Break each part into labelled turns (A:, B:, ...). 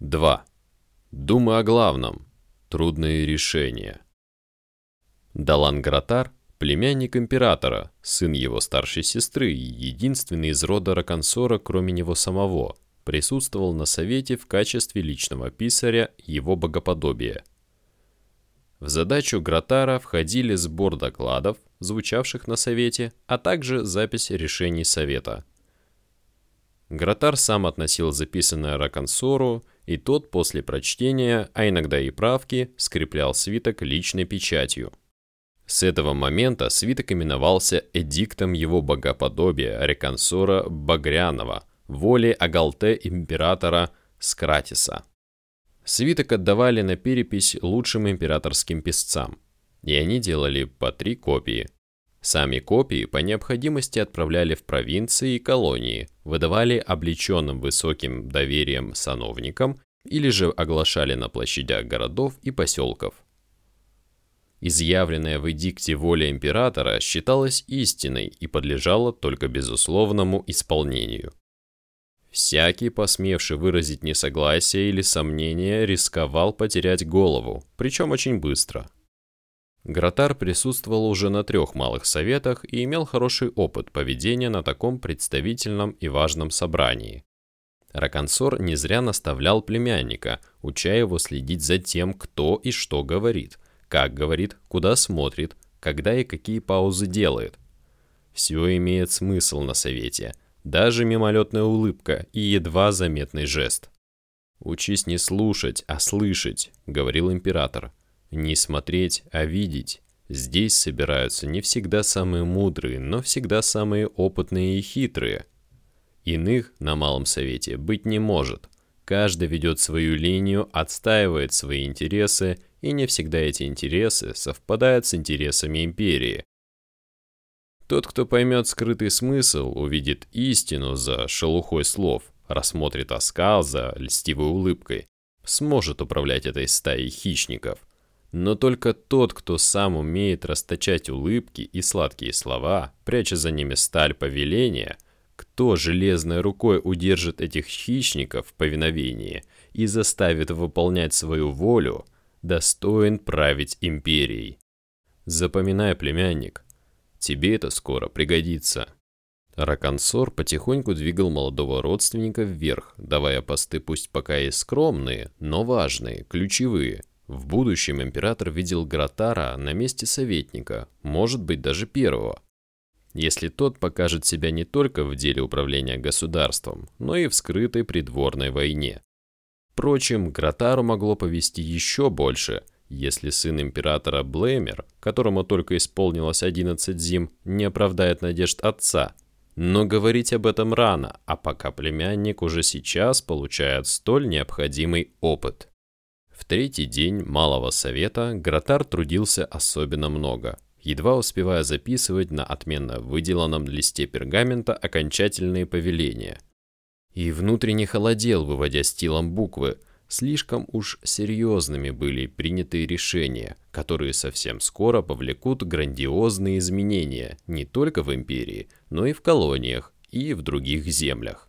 A: 2. Думы о главном. Трудные решения. Далан Гратар – племянник императора, сын его старшей сестры и единственный из рода Раконсора, кроме него самого, присутствовал на совете в качестве личного писаря его богоподобия. В задачу Гратара входили сбор докладов, звучавших на совете, а также запись решений совета. Гратар сам относил записанное Раконсору, и тот после прочтения, а иногда и правки, скреплял свиток личной печатью. С этого момента свиток именовался эдиктом его богоподобия Реконсора Багрянова, воли Агалте императора Скратиса. Свиток отдавали на перепись лучшим императорским писцам, и они делали по три копии – Сами копии по необходимости отправляли в провинции и колонии, выдавали облеченным высоким доверием сановникам или же оглашали на площадях городов и поселков. Изъявленная в эдикте воля императора считалась истиной и подлежала только безусловному исполнению. Всякий, посмевший выразить несогласие или сомнение, рисковал потерять голову, причем очень быстро – Гротар присутствовал уже на трех малых советах и имел хороший опыт поведения на таком представительном и важном собрании. Раконсор не зря наставлял племянника, уча его следить за тем, кто и что говорит, как говорит, куда смотрит, когда и какие паузы делает. Все имеет смысл на совете, даже мимолетная улыбка и едва заметный жест. «Учись не слушать, а слышать», — говорил император. Не смотреть, а видеть. Здесь собираются не всегда самые мудрые, но всегда самые опытные и хитрые. Иных на Малом Совете быть не может. Каждый ведет свою линию, отстаивает свои интересы, и не всегда эти интересы совпадают с интересами империи. Тот, кто поймет скрытый смысл, увидит истину за шелухой слов, рассмотрит оскал за льстивой улыбкой, сможет управлять этой стаей хищников. Но только тот, кто сам умеет расточать улыбки и сладкие слова, пряча за ними сталь повеления, кто железной рукой удержит этих хищников в повиновении и заставит выполнять свою волю, достоин править империей. Запоминай, племянник, тебе это скоро пригодится. Раконсор потихоньку двигал молодого родственника вверх, давая посты пусть пока и скромные, но важные, ключевые, в будущем император видел Гратара на месте советника, может быть даже первого. Если тот покажет себя не только в деле управления государством, но и в скрытой придворной войне. Впрочем, Гратару могло повести еще больше, если сын императора Блеймер, которому только исполнилось 11 зим, не оправдает надежд отца. Но говорить об этом рано, а пока племянник уже сейчас получает столь необходимый опыт. В третий день Малого Совета Гротар трудился особенно много, едва успевая записывать на отменно выделанном листе пергамента окончательные повеления. И внутренне холодел, выводя стилом буквы, слишком уж серьезными были принятые решения, которые совсем скоро повлекут грандиозные изменения не только в империи, но и в колониях и в других землях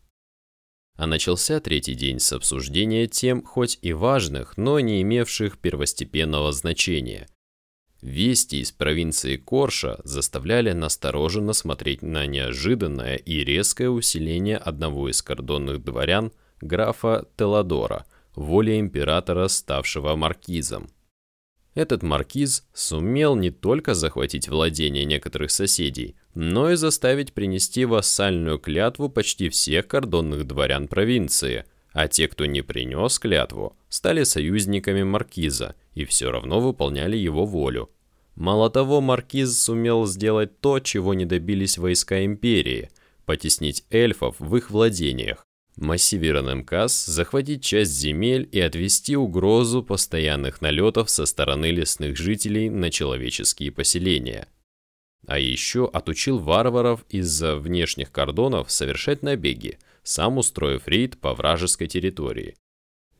A: а начался третий день с обсуждения тем, хоть и важных, но не имевших первостепенного значения. Вести из провинции Корша заставляли настороженно смотреть на неожиданное и резкое усиление одного из кордонных дворян, графа Теладора, воля императора, ставшего маркизом. Этот маркиз сумел не только захватить владения некоторых соседей, но и заставить принести вассальную клятву почти всех кордонных дворян провинции, а те, кто не принес клятву, стали союзниками маркиза и все равно выполняли его волю. Мало того, маркиз сумел сделать то, чего не добились войска империи – потеснить эльфов в их владениях, массивирован МКАС, захватить часть земель и отвести угрозу постоянных налетов со стороны лесных жителей на человеческие поселения. А еще отучил варваров из-за внешних кордонов совершать набеги, сам устроив рейд по вражеской территории.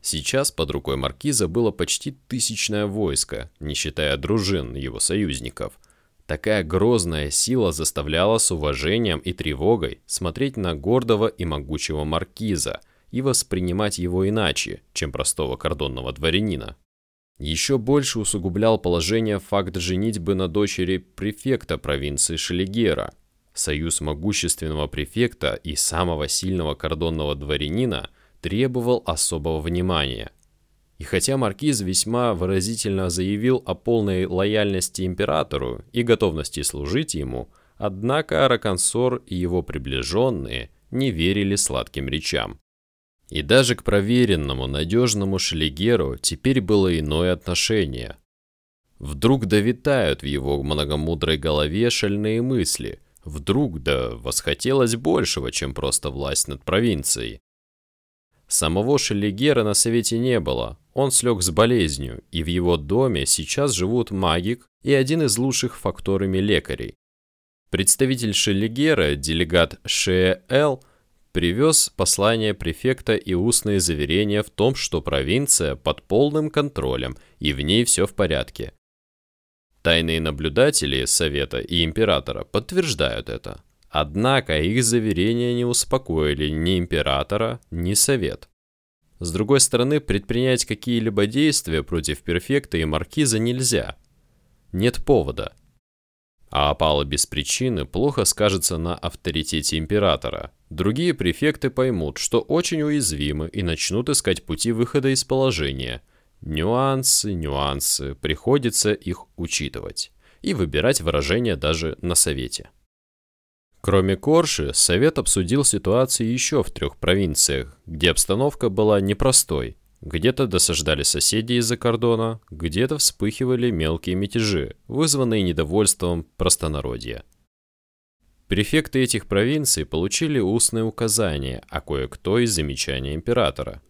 A: Сейчас под рукой маркиза было почти тысячное войско, не считая дружин его союзников – Такая грозная сила заставляла с уважением и тревогой смотреть на гордого и могучего маркиза, и воспринимать его иначе, чем простого кордонного дворянина. Еще больше усугублял положение факт женитьбы на дочери префекта провинции Шелигера. Союз могущественного префекта и самого сильного кордонного дворянина требовал особого внимания. И хотя маркиз весьма выразительно заявил о полной лояльности императору и готовности служить ему, однако Аракансор и его приближенные не верили сладким речам. И даже к проверенному, надежному Шлигеру теперь было иное отношение. Вдруг довитают в его многомудрой голове шальные мысли. Вдруг да восхотелось большего, чем просто власть над провинцией. Самого Шеллигера на совете не было, он слег с болезнью, и в его доме сейчас живут магик и один из лучших факторами лекарей. Представитель Шеллигера, делегат Шеэл, привез послание префекта и устные заверения в том, что провинция под полным контролем и в ней все в порядке. Тайные наблюдатели Совета и Императора подтверждают это. Однако их заверения не успокоили ни Императора, ни Совет. С другой стороны, предпринять какие-либо действия против Перфекта и Маркиза нельзя. Нет повода. А опала без причины плохо скажется на авторитете императора. Другие префекты поймут, что очень уязвимы и начнут искать пути выхода из положения. Нюансы, нюансы, приходится их учитывать. И выбирать выражения даже на совете. Кроме Корши, Совет обсудил ситуации еще в трех провинциях, где обстановка была непростой. Где-то досаждали соседи из-за кордона, где-то вспыхивали мелкие мятежи, вызванные недовольством простонародья. Префекты этих провинций получили устные указания, а кое-кто из замечания императора.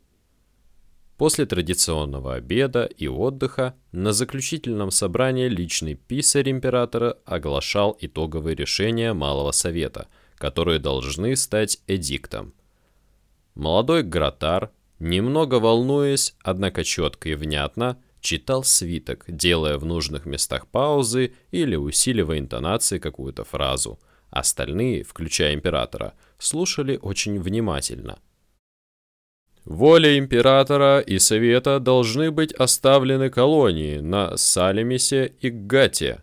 A: После традиционного обеда и отдыха на заключительном собрании личный писарь императора оглашал итоговые решения Малого Совета, которые должны стать эдиктом. Молодой Гратар Немного волнуясь, однако четко и внятно, читал свиток, делая в нужных местах паузы или усиливая интонации какую-то фразу. Остальные, включая императора, слушали очень внимательно. Воля императора и совета должны быть оставлены колонии на Салемисе и Гате,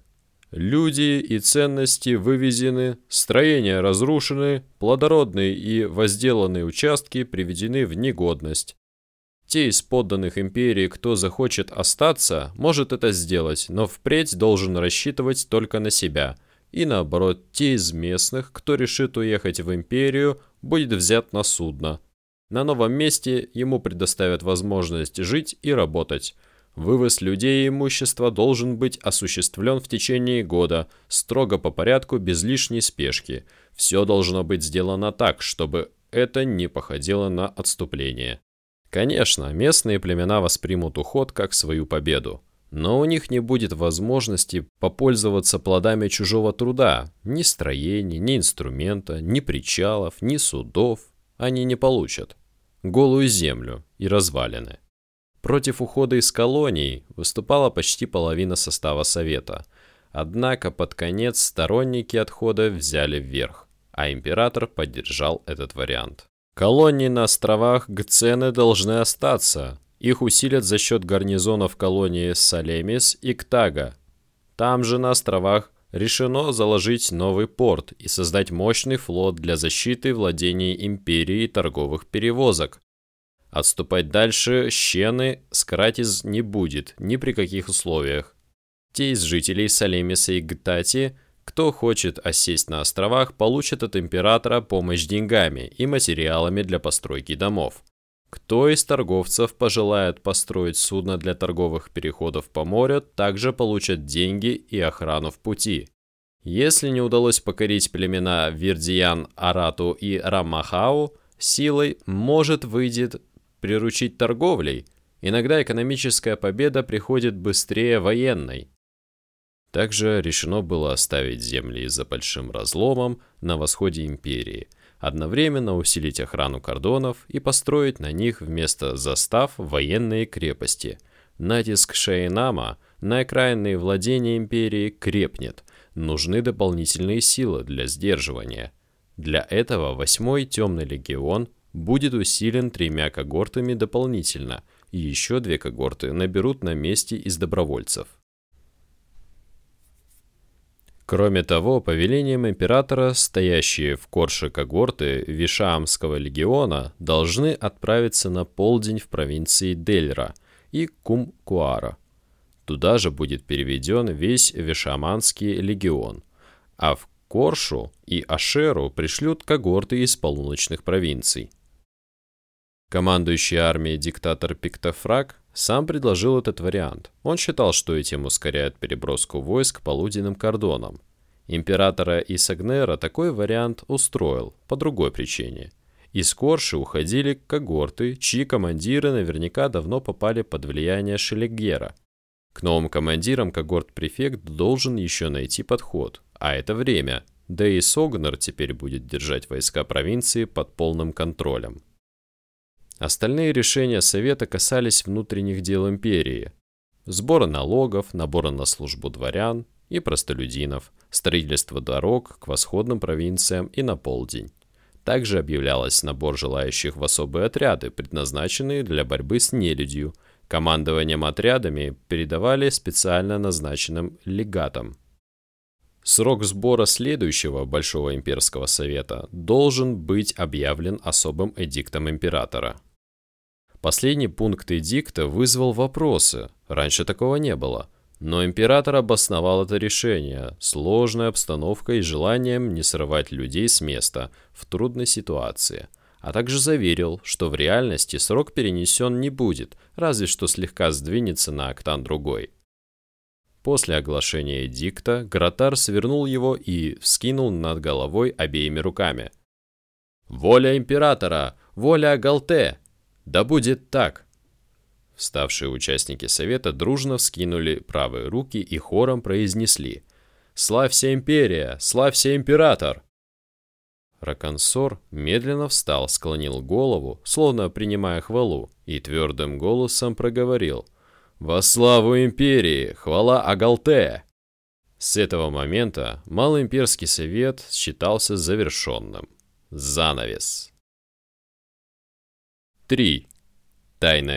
A: Люди и ценности вывезены, строения разрушены, плодородные и возделанные участки приведены в негодность. Те из подданных империи, кто захочет остаться, может это сделать, но впредь должен рассчитывать только на себя. И наоборот, те из местных, кто решит уехать в империю, будет взят на судно. На новом месте ему предоставят возможность жить и работать. Вывоз людей и имущества должен быть осуществлен в течение года, строго по порядку, без лишней спешки. Все должно быть сделано так, чтобы это не походило на отступление. Конечно, местные племена воспримут уход как свою победу. Но у них не будет возможности попользоваться плодами чужого труда. Ни строений, ни инструмента, ни причалов, ни судов они не получат. Голую землю и развалины. Против ухода из колоний выступала почти половина состава Совета. Однако под конец сторонники отхода взяли вверх, а император поддержал этот вариант. Колонии на островах Гцены должны остаться. Их усилят за счет гарнизонов колонии Салемис и Ктага. Там же на островах решено заложить новый порт и создать мощный флот для защиты владений империи и торговых перевозок, Отступать дальше щены Скратиз не будет ни при каких условиях. Те из жителей Салемиса и Гтати, кто хочет осесть на островах, получат от императора помощь деньгами и материалами для постройки домов. Кто из торговцев пожелает построить судно для торговых переходов по морю, также получат деньги и охрану в пути. Если не удалось покорить племена Вердиян, Арату и Рамахау, силой, может, выйдет приручить торговлей, иногда экономическая победа приходит быстрее военной. Также решено было оставить земли за большим разломом на восходе империи, одновременно усилить охрану кордонов и построить на них вместо застав военные крепости. Натиск Шейнама на окраинные владения империи крепнет, нужны дополнительные силы для сдерживания. Для этого восьмой темный легион будет усилен тремя когортами дополнительно, и еще две когорты наберут на месте из добровольцев. Кроме того, по велениям императора, стоящие в Корше когорты Вишаамского легиона должны отправиться на полдень в провинции Дельра и Кум-Куара. Туда же будет переведен весь Вишаманский легион, а в Коршу и Ашеру пришлют когорты из полуночных провинций. Командующий армией диктатор Пиктофраг сам предложил этот вариант. Он считал, что этим ускоряет переброску войск по полуденным кордонам. Императора Исагнера такой вариант устроил, по другой причине. Из Корши уходили когорты, чьи командиры наверняка давно попали под влияние Шелегера. К новым командирам когорт-префект должен еще найти подход, а это время, да и Согнер теперь будет держать войска провинции под полным контролем. Остальные решения Совета касались внутренних дел империи. Сбора налогов, набора на службу дворян и простолюдинов, строительства дорог к восходным провинциям и на полдень. Также объявлялось набор желающих в особые отряды, предназначенные для борьбы с нелюдью. Командованием отрядами передавали специально назначенным легатам. Срок сбора следующего Большого имперского совета должен быть объявлен особым эдиктом императора. Последний пункт эдикта вызвал вопросы. Раньше такого не было. Но император обосновал это решение сложной обстановкой и желанием не срывать людей с места в трудной ситуации, а также заверил, что в реальности срок перенесен не будет, разве что слегка сдвинется на октан другой. После оглашения эдикта Гротар свернул его и вскинул над головой обеими руками. «Воля императора! Воля Галте!» Да будет так. Вставшие участники совета дружно вскинули правые руки и хором произнесли «Славься империя! Славься император!» Раконсор медленно встал, склонил голову, словно принимая хвалу, и твердым голосом проговорил «Во славу империи! Хвала Агалте!» С этого момента Малый имперский совет считался завершенным. Занавес. 3. Тайная